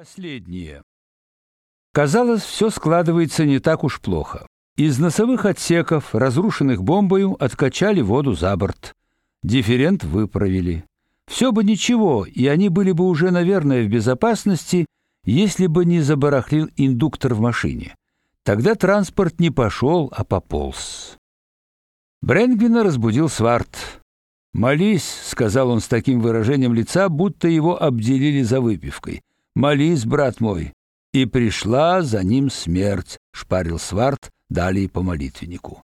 Последнее. Казалось, все складывается не так уж плохо. Из носовых отсеков, разрушенных бомбою, откачали воду за борт. Дифферент выправили. Все бы ничего, и они были бы уже, наверное, в безопасности, если бы не забарахлил индуктор в машине. Тогда транспорт не пошел, а пополз. Бренгвина разбудил Сварт. «Молись», — сказал он с таким выражением лица, будто его обделили за выпивкой. «Молись, брат мой». И пришла за ним смерть, шпарил Сварт далее по молитвеннику.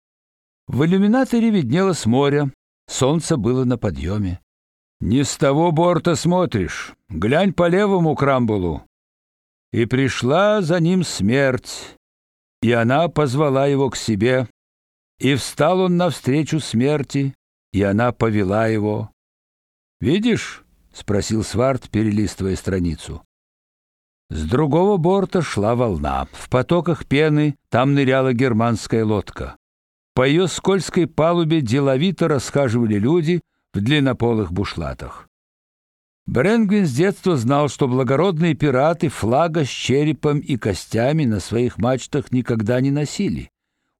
В иллюминаторе виднелось море, солнце было на подъеме. «Не с того борта смотришь, глянь по левому крамбулу». И пришла за ним смерть, и она позвала его к себе, и встал он навстречу смерти, и она повела его. «Видишь?» — спросил Сварт, перелистывая страницу. С другого борта шла волна. В потоках пены там ныряла германская лодка. По ее скользкой палубе деловито расхаживали люди в длиннополых бушлатах. Бренгвин с детства знал, что благородные пираты флага с черепом и костями на своих мачтах никогда не носили.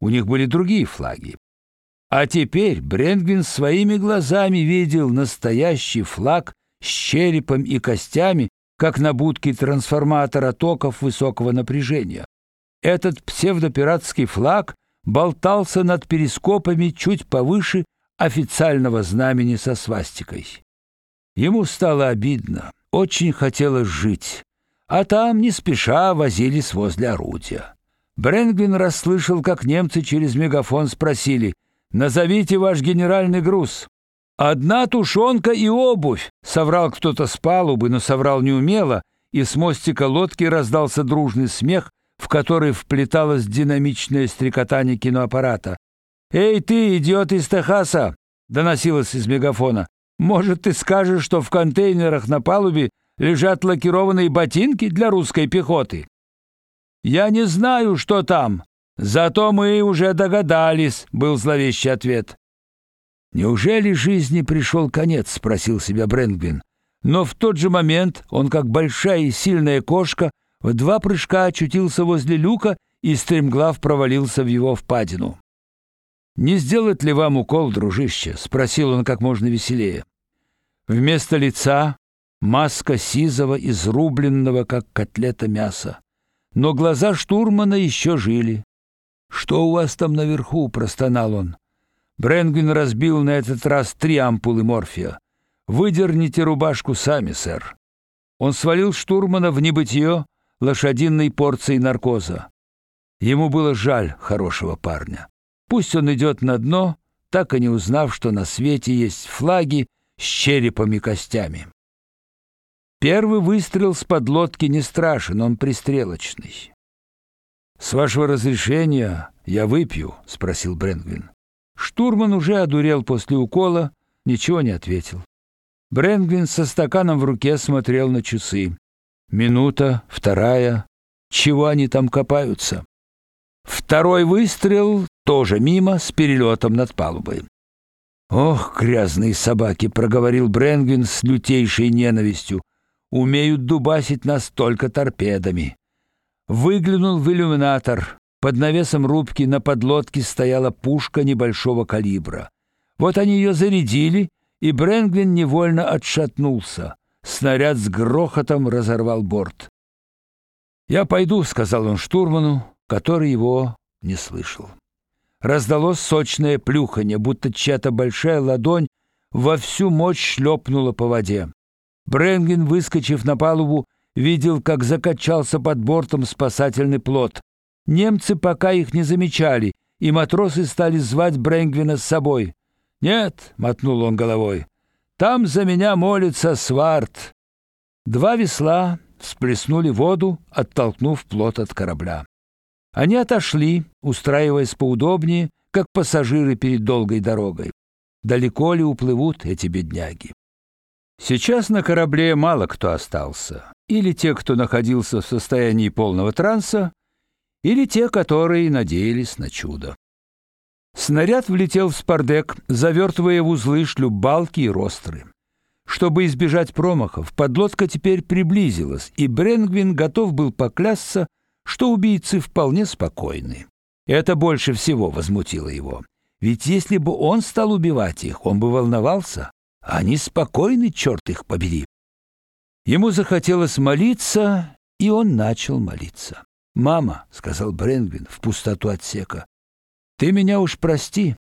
У них были другие флаги. А теперь Бренгвин своими глазами видел настоящий флаг с черепом и костями, как на будке трансформатора токов высокого напряжения. Этот псевдопиратский флаг болтался над перископами чуть повыше официального знамени со свастикой. Ему стало обидно, очень хотелось жить, а там не спеша возились возле орудия. Бренгвин расслышал, как немцы через мегафон спросили: "Назовите ваш генеральный груз". "Одна тушенка и обувь", соврал кто-то с палубы, но соврал неумело, и с мостика лодки раздался дружный смех, в который вплеталось динамичное стрекотание киноаппарата. "Эй ты, идиот из Техаса!" доносилось из мегафона. Может, ты скажешь, что в контейнерах на палубе лежат лакированные ботинки для русской пехоты? Я не знаю, что там. Зато мы уже догадались, был зловещий ответ. Неужели жизни пришел конец, спросил себя Бренгвин. Но в тот же момент он, как большая и сильная кошка, в два прыжка очутился возле люка и стремглав провалился в его впадину. Не сделать ли вам укол, дружище, спросил он как можно веселее. Вместо лица маска сизого, изрубленного, как котлета мяса. Но глаза штурмана еще жили. «Что у вас там наверху?» — простонал он. Бренгвин разбил на этот раз три ампулы морфия. «Выдерните рубашку сами, сэр». Он свалил штурмана в небытие лошадиной порцией наркоза. Ему было жаль хорошего парня. Пусть он идет на дно, так и не узнав, что на свете есть флаги, с черепом и костями. Первый выстрел с подлодки не страшен, он пристрелочный. С вашего разрешения я выпью, спросил Бренгвин. Штурман уже одурел после укола, ничего не ответил. Бренгвин со стаканом в руке смотрел на часы. Минута, вторая. Чего они там копаются? Второй выстрел тоже мимо с перелетом над палубой. Ох, грязные собаки, проговорил Бренгвин с лютейшей ненавистью. Умеют дубасить нас только торпедами. Выглянул в иллюминатор. Под навесом рубки на подлодке стояла пушка небольшого калибра. Вот они ее зарядили, и Бренгвин невольно отшатнулся. Снаряд с грохотом разорвал борт. "Я пойду", сказал он штурману, который его не слышал. Раздалось сочное плюханье, будто чья-то большая ладонь во всю мощь шлепнула по воде. Бренгин, выскочив на палубу, видел, как закачался под бортом спасательный плот. Немцы пока их не замечали, и матросы стали звать Бренгвина с собой. "Нет", мотнул он головой. "Там за меня молится Сварт". Два весла всплеснули воду, оттолкнув плот от корабля. Они отошли, устраиваясь поудобнее, как пассажиры перед долгой дорогой. Далеко ли уплывут эти бедняги? Сейчас на корабле мало кто остался. Или те, кто находился в состоянии полного транса, или те, которые надеялись на чудо. Снаряд влетел в спардек, завертывая в узлы шлюпбалки и ростры. Чтобы избежать промахов, подлодка теперь приблизилась, и Бренгвин готов был поклясться, что убийцы вполне спокойны. Это больше всего возмутило его. Ведь если бы он стал убивать их, он бы волновался. А они спокойны, черт их побери. Ему захотелось молиться, и он начал молиться. «Мама», — сказал Бренгвин в пустоту отсека, — «ты меня уж прости.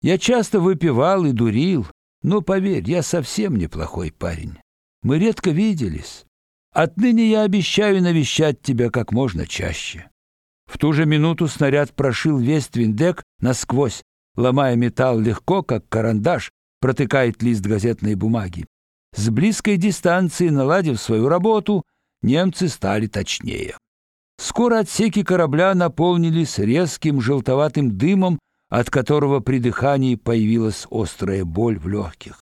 Я часто выпивал и дурил, но, поверь, я совсем неплохой парень. Мы редко виделись. Отныне я обещаю навещать тебя как можно чаще». В ту же минуту снаряд прошил весь твиндек насквозь, ломая металл легко, как карандаш протыкает лист газетной бумаги. С близкой дистанции, наладив свою работу, немцы стали точнее. Скоро отсеки корабля наполнились резким желтоватым дымом, от которого при дыхании появилась острая боль в легких.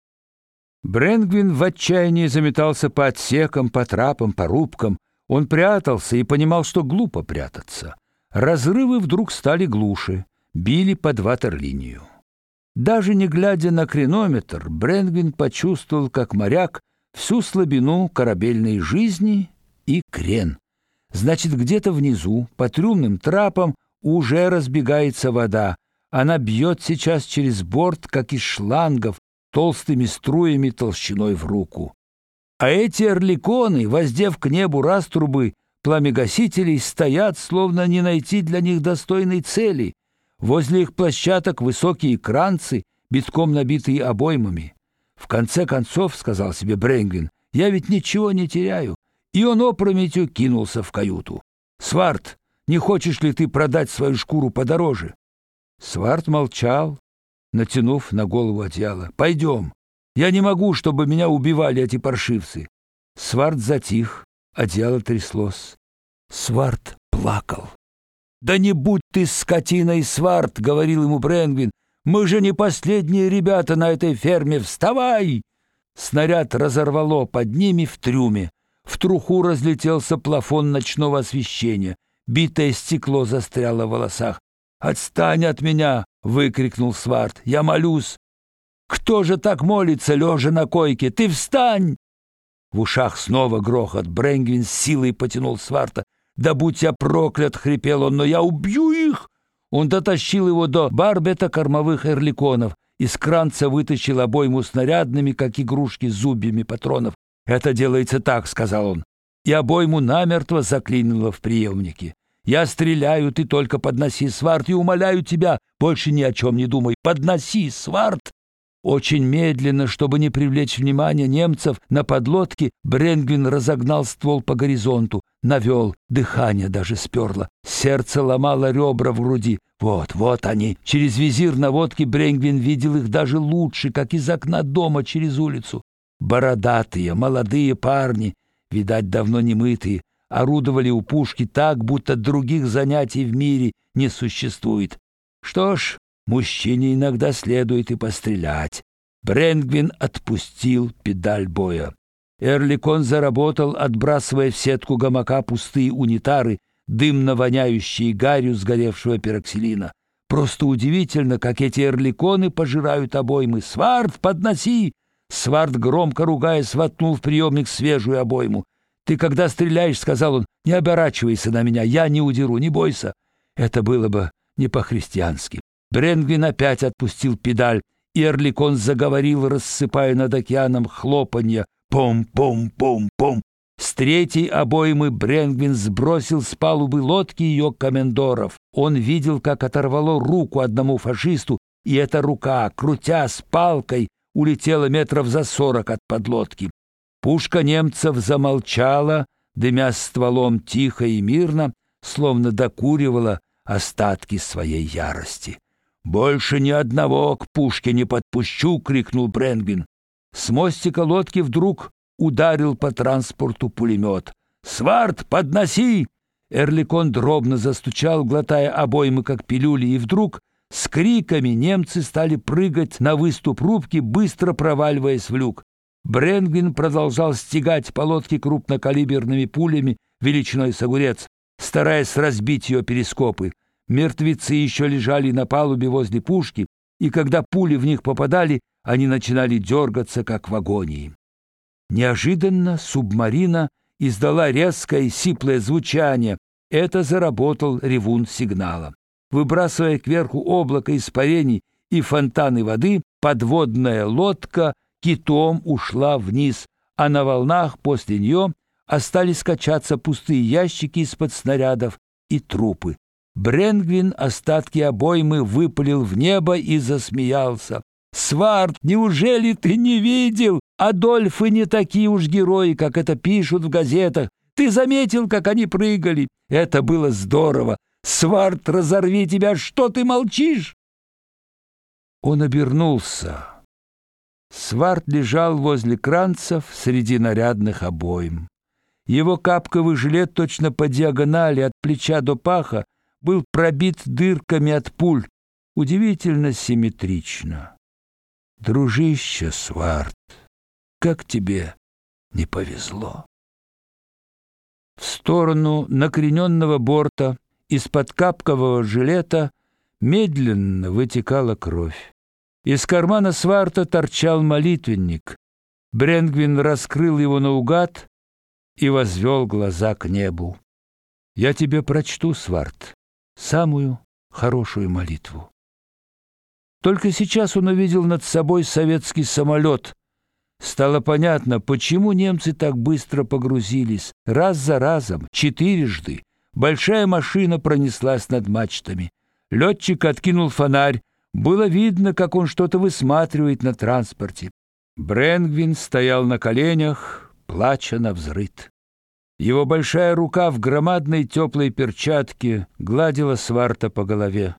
Бренгвин в отчаянии заметался по отсекам, по трапам, по рубкам. Он прятался и понимал, что глупо прятаться. Разрывы вдруг стали глуше, били под ватерлинию. Даже не глядя на кренометр, Бренгвин почувствовал, как моряк, всю слабину корабельной жизни и крен. Значит, где-то внизу, по трюмным трапам, уже разбегается вода. Она бьет сейчас через борт, как из шлангов, толстыми струями толщиной в руку. А эти орликоны, воздев к небу раструбы пламегасителей, стоят, словно не найти для них достойной цели. Возле их площадок высокие кранцы, битком набитые обоймами. В конце концов, сказал себе Бренгвин, я ведь ничего не теряю. И он опрометью кинулся в каюту. Сварт, не хочешь ли ты продать свою шкуру подороже? Сварт молчал, натянув на голову одеяло. Пойдем. Я не могу, чтобы меня убивали эти паршивцы. Сварт затих, одеяло тряслось. Сварт плакал. Да не будь ты скотиной, Сварт, говорил ему Бренгвин. Мы же не последние ребята на этой ферме. Вставай! Снаряд разорвало под ними в трюме. В труху разлетелся плафон ночного освещения. Битое стекло застряло в волосах. «Отстань от меня!» — выкрикнул Сварт. «Я молюсь!» «Кто же так молится, лежа на койке? Ты встань!» В ушах снова грохот. Бренгвин с силой потянул Сварта. «Да будь я проклят!» — хрипел он. «Но я убью их!» Он дотащил его до барбета кормовых эрликонов. Из кранца вытащил обойму снарядными, как игрушки, зубьями патронов. «Это делается так», — сказал он. И обойму намертво заклинило в приемнике. «Я стреляю, ты только подноси сварт, и умоляю тебя, больше ни о чем не думай. Подноси сварт!» Очень медленно, чтобы не привлечь внимание немцев, на подлодке Бренгвин разогнал ствол по горизонту, навел, дыхание даже сперло, сердце ломало ребра в груди. Вот, вот они. Через визир наводки Бренгвин видел их даже лучше, как из окна дома через улицу. Бородатые, молодые парни, видать, давно не мытые, орудовали у пушки так, будто других занятий в мире не существует. Что ж, мужчине иногда следует и пострелять. Бренгвин отпустил педаль боя. Эрликон заработал, отбрасывая в сетку гамака пустые унитары, дымно воняющие гарью сгоревшего пероксилина. Просто удивительно, как эти эрликоны пожирают обоймы. «Сварт, подноси!» Сварт, громко ругаясь, воткнул в приемник свежую обойму. «Ты когда стреляешь, — сказал он, — не оборачивайся на меня, я не удеру, не бойся». Это было бы не по-христиански. Бренгвин опять отпустил педаль, и Эрликон заговорил, рассыпая над океаном хлопанье. Пом-пом-пом-пом. С третьей обоймы Бренгвин сбросил с палубы лодки ее комендоров. Он видел, как оторвало руку одному фашисту, и эта рука, крутя с палкой, улетела метров за сорок от подлодки. Пушка немцев замолчала, дымя стволом тихо и мирно, словно докуривала остатки своей ярости. «Больше ни одного к пушке не подпущу!» — крикнул Бренгвин. С мостика лодки вдруг ударил по транспорту пулемет. «Сварт, подноси!» Эрликон дробно застучал, глотая обоймы, как пилюли, и вдруг с криками немцы стали прыгать на выступ рубки, быстро проваливаясь в люк. Бренгвин продолжал стегать по лодке крупнокалиберными пулями величиной с огурец, стараясь разбить ее перископы. Мертвецы еще лежали на палубе возле пушки, и когда пули в них попадали, они начинали дергаться, как в агонии. Неожиданно субмарина издала резкое сиплое звучание. Это заработал ревун сигнала. Выбрасывая кверху облако испарений и фонтаны воды, подводная лодка китом ушла вниз, а на волнах после нее остались качаться пустые ящики из-под снарядов и трупы. Бренгвин остатки обоймы выпалил в небо и засмеялся. «Сварт, неужели ты не видел? Адольфы не такие уж герои, как это пишут в газетах. Ты заметил, как они прыгали? Это было здорово. Сварт, разорви тебя, что ты молчишь?» Он обернулся. Сварт лежал возле кранцев среди нарядных обоим. Его капковый жилет точно по диагонали от плеча до паха был пробит дырками от пуль, удивительно симметрично. Дружище Сварт, как тебе не повезло. В сторону накрененного борта из-под капкового жилета медленно вытекала кровь. Из кармана Сварта торчал молитвенник. Бренгвин раскрыл его наугад и возвел глаза к небу. «Я тебе прочту, Сварт, самую хорошую молитву». Только сейчас он увидел над собой советский самолет. Стало понятно, почему немцы так быстро погрузились. Раз за разом, четырежды, большая машина пронеслась над мачтами. Летчик откинул фонарь. Было видно, как он что-то высматривает на транспорте. Бренгвин стоял на коленях, плача на взрыд. Его большая рука в громадной теплой перчатке гладила Сварта по голове.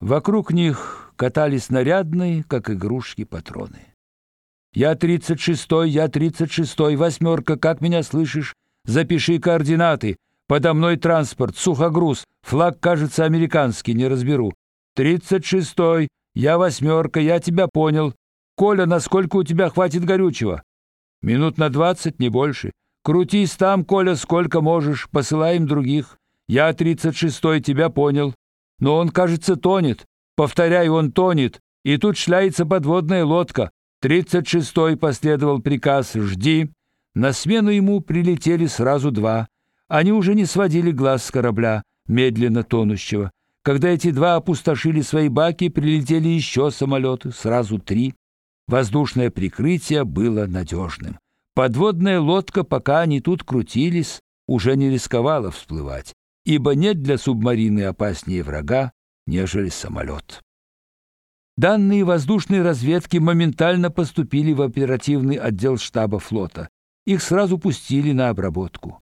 Вокруг них катались нарядные, как игрушки, патроны. «Я тридцать шестой, я тридцать шестой, восьмерка, как меня слышишь? Запиши координаты. Подо мной транспорт, сухогруз, флаг, кажется, американский, не разберу. Тридцать шестой, я восьмерка, я тебя понял. Коля, насколько у тебя хватит горючего? Минут на двадцать, не больше. Крутись там, Коля, сколько можешь, посылаем других. Я тридцать шестой, тебя понял. Но он, кажется, тонет. Повторяю, он тонет. И тут шляется подводная лодка. Тридцать шестой последовал приказ «Жди». На смену ему прилетели сразу два. Они уже не сводили глаз с корабля, медленно тонущего. Когда эти два опустошили свои баки, прилетели еще самолеты, сразу три. Воздушное прикрытие было надежным. Подводная лодка, пока они тут крутились, уже не рисковала всплывать, ибо нет для субмарины опаснее врага, нежели самолет. Данные воздушной разведки моментально поступили в оперативный отдел штаба флота. Их сразу пустили на обработку.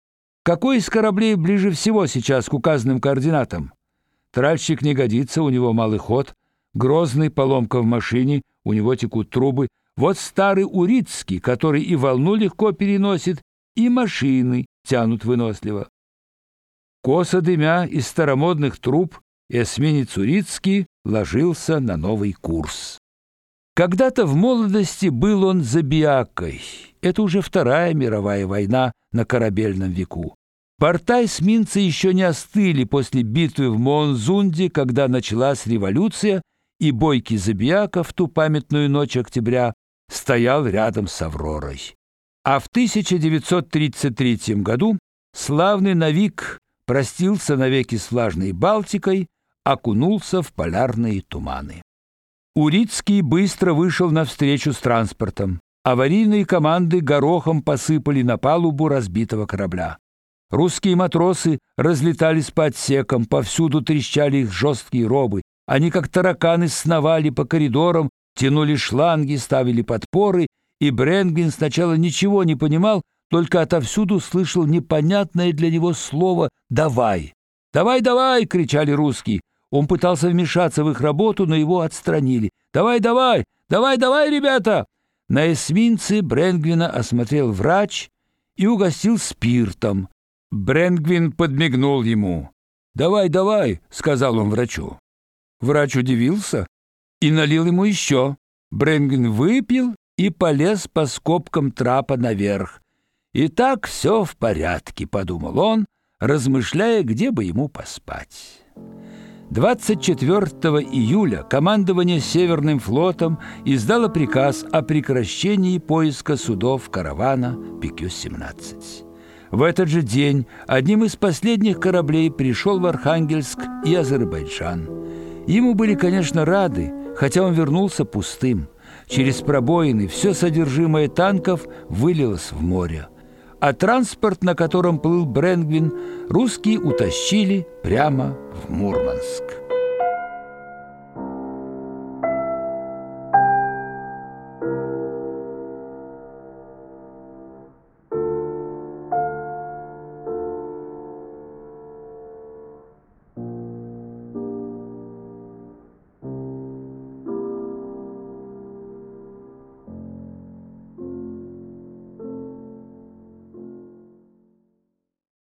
Какой из кораблей ближе всего сейчас к указанным координатам? Тральщик не годится, у него малый ход, грозный поломка в машине, у него текут трубы, вот старый Урицкий, который и волну легко переносит, и машины тянут выносливо. Косо дымя из старомодных труб, эсминец Урицкий ложился на новый курс. Когда-то в молодости был он забиякой. Это уже Вторая мировая война на корабельном веку. Порта эсминца еще не остыли после битвы в Монзунде, когда началась революция, и бойкий Забияка в ту памятную ночь октября стоял рядом с Авророй. А в 1933 году славный Навик простился навеки с влажной Балтикой, окунулся в полярные туманы. Урицкий быстро вышел навстречу с транспортом. Аварийные команды горохом посыпали на палубу разбитого корабля. Русские матросы разлетались по отсекам, повсюду трещали их жесткие робы. Они как тараканы сновали по коридорам, тянули шланги, ставили подпоры, и Бренгвин сначала ничего не понимал, только отовсюду слышал непонятное для него слово «давай». «Давай, давай!» — кричали русские. Он пытался вмешаться в их работу, но его отстранили. «Давай, давай! Давай, давай, ребята!» На эсминце Бренгвина осмотрел врач и угостил спиртом. Бренгвин подмигнул ему. «Давай, давай!» — сказал он врачу. Врач удивился и налил ему еще. Бренгвин выпил и полез по скобкам трапа наверх. «И так все в порядке», — подумал он, размышляя, где бы ему поспать. 24 июля командование Северным флотом издало приказ о прекращении поиска судов каравана ПК-17. В этот же день одним из последних кораблей пришел в Архангельск и Азербайджан. Ему были, конечно, рады, хотя он вернулся пустым. Через пробоины все содержимое танков вылилось в море. А транспорт, на котором плыл Бренгвин, русские утащили прямо в Мурманск.